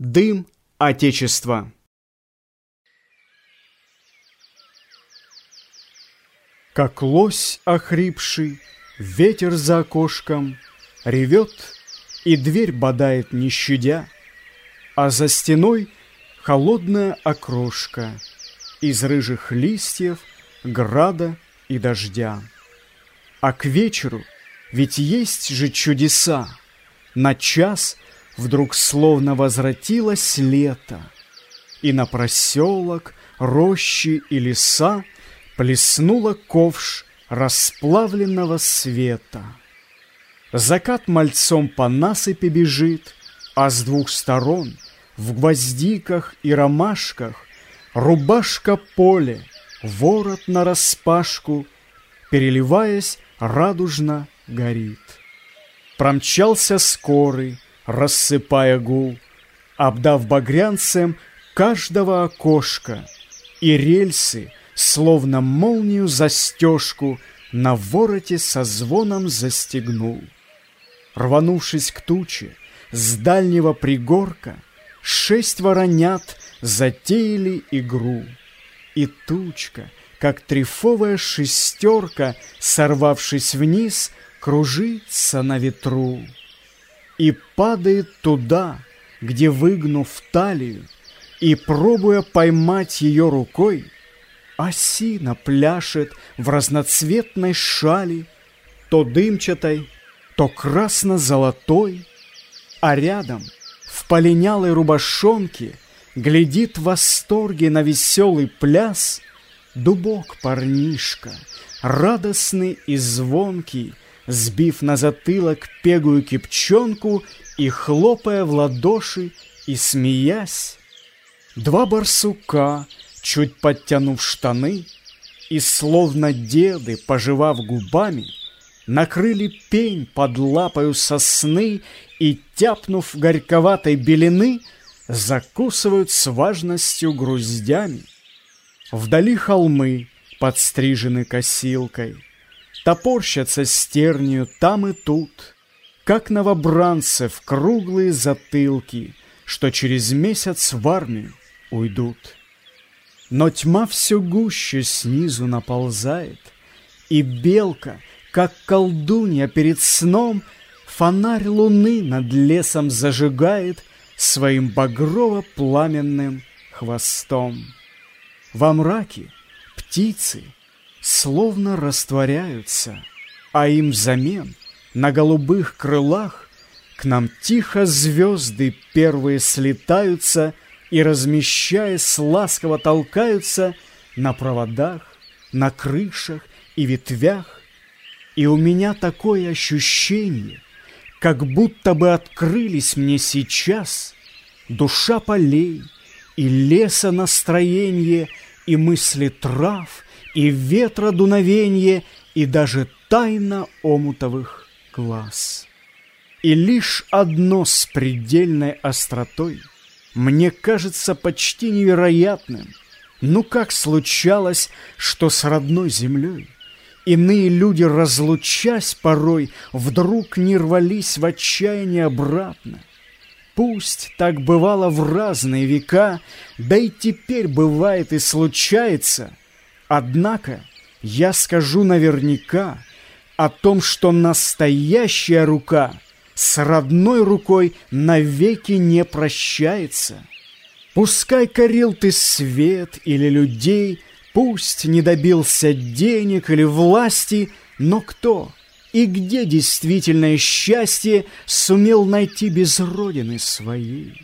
Дым Отечества. Как лось охрипший, ветер за окошком Ревет, и дверь бодает не щадя, А за стеной холодная окрошка Из рыжих листьев, града и дождя. А к вечеру, ведь есть же чудеса, На час вдруг словно возвратилось лето, И на проселок, рощи и леса Плеснула ковш расплавленного света. Закат мальцом по насыпи бежит, А с двух сторон в гвоздиках и ромашках Рубашка поле, ворот нараспашку, Переливаясь, радужно горит. Промчался скорый, рассыпая гул, Обдав багрянцем каждого окошка, И рельсы — Словно молнию застежку На вороте со звоном застегнул. Рванувшись к туче, с дальнего пригорка Шесть воронят затеяли игру. И тучка, как трифовая шестерка, Сорвавшись вниз, кружится на ветру. И падает туда, где, выгнув талию, И, пробуя поймать ее рукой, Осина пляшет в разноцветной шали, То дымчатой, то красно-золотой, А рядом, в полинялой рубашонке, Глядит в восторге на веселый пляс Дубок парнишка, радостный и звонкий, Сбив на затылок пегую кипчонку И хлопая в ладоши и смеясь. Два барсука — чуть подтянув штаны, И словно деды, пожевав губами, Накрыли пень под лапою сосны И, тяпнув горьковатой белины, Закусывают с важностью груздями. Вдали холмы, подстрижены косилкой, Топорщатся стернию там и тут, Как новобранцы в круглые затылки, Что через месяц в армию уйдут. Но тьма все гуще снизу наползает, И белка, как колдунья перед сном, Фонарь луны над лесом зажигает Своим багрово-пламенным хвостом. Во мраке птицы словно растворяются, А им взамен на голубых крылах К нам тихо звезды первые слетаются — и, размещаясь, ласково толкаются на проводах, на крышах и ветвях. И у меня такое ощущение, как будто бы открылись мне сейчас душа полей и леса настроение, и мысли трав, и ветра дуновенье, и даже тайна омутовых глаз. И лишь одно с предельной остротой — мне кажется почти невероятным. Ну как случалось, что с родной землей Иные люди, разлучась порой, Вдруг не рвались в отчаянии обратно. Пусть так бывало в разные века, Да и теперь бывает и случается. Однако я скажу наверняка О том, что настоящая рука — с родной рукой навеки не прощается. Пускай корил ты свет или людей, Пусть не добился денег или власти, Но кто и где действительное счастье Сумел найти без родины своей?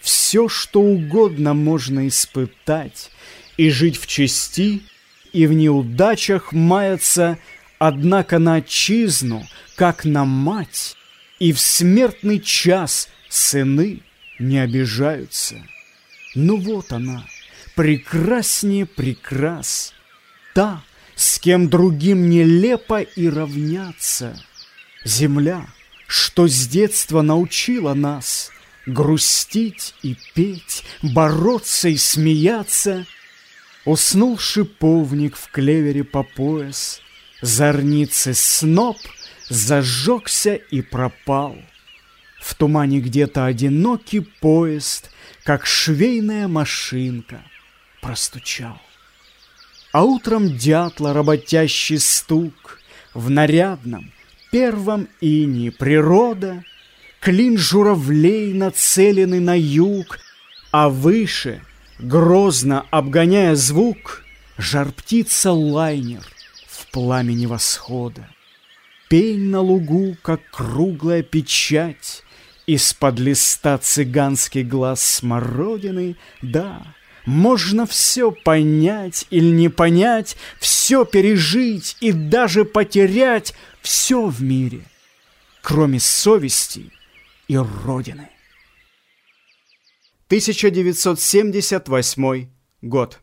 Все, что угодно можно испытать И жить в чести, и в неудачах маяться, Однако на отчизну, как на мать, и в смертный час сыны не обижаются. Ну вот она, прекраснее прекрас, Та, с кем другим нелепо и равняться. Земля, что с детства научила нас Грустить и петь, бороться и смеяться. Уснул шиповник в клевере по пояс, Зорницы сноп — зажегся и пропал. В тумане где-то одинокий поезд, Как швейная машинка, простучал. А утром дятла работящий стук В нарядном первом ине природа, Клин журавлей нацеленный на юг, А выше, грозно обгоняя звук, Жар птица лайнер в пламени восхода. Пень на лугу, как круглая печать, Из-под листа цыганский глаз смородины, да, можно все понять или не понять, все пережить и даже потерять, все в мире, кроме совести и Родины. 1978 год.